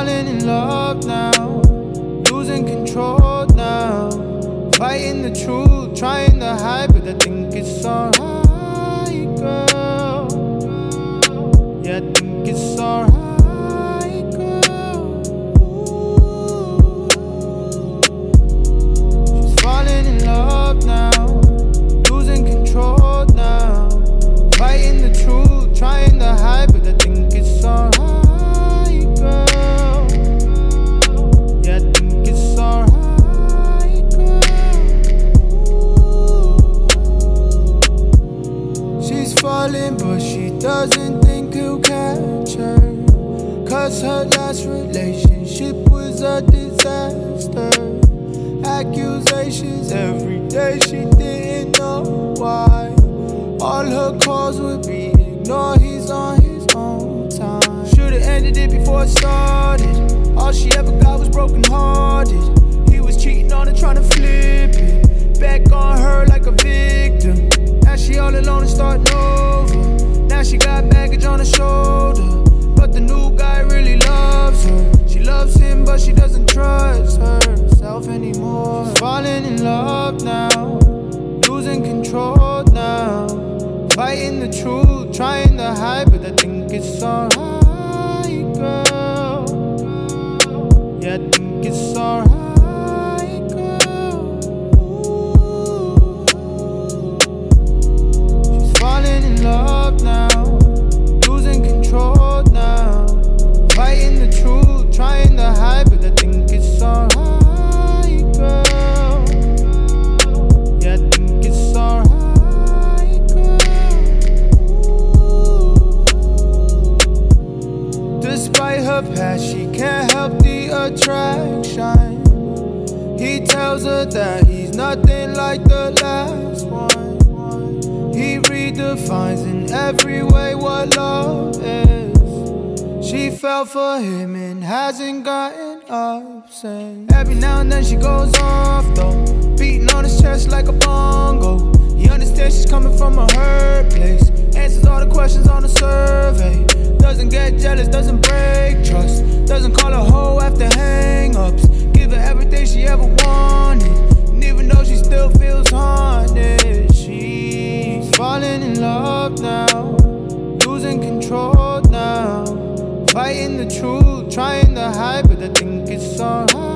falling in love now, losing control now. Fighting the truth, trying to hide, but I think it's alright, But she doesn't think he'll catch her. Cause her last relationship was a disaster. Accusations every day, she didn't know why. All her calls would be ignored, he's on his own time. Should've ended it before it started. All she ever got was broken hearted. He was cheating on her, trying to flip it. Back on her like a victim. Now she all alone and starting over. Now she got baggage on her shoulder. But the new guy really loves her. She loves him, but she doesn't trust herself anymore. She's Falling in love now, losing control now. Fighting the truth, trying to hide, but I think it's alright, girl. Yeah, I think it's alright, attraction. He tells her that he's nothing like the last one. He redefines in every way what love is. She fell for him and hasn't gotten up since. Every now and then she goes off though, beating on his chest like a bongo. He understands she's coming from a hurt place. Love now, losing control now. Fighting the truth, trying to hide, but I think it's alright, I think it's alright.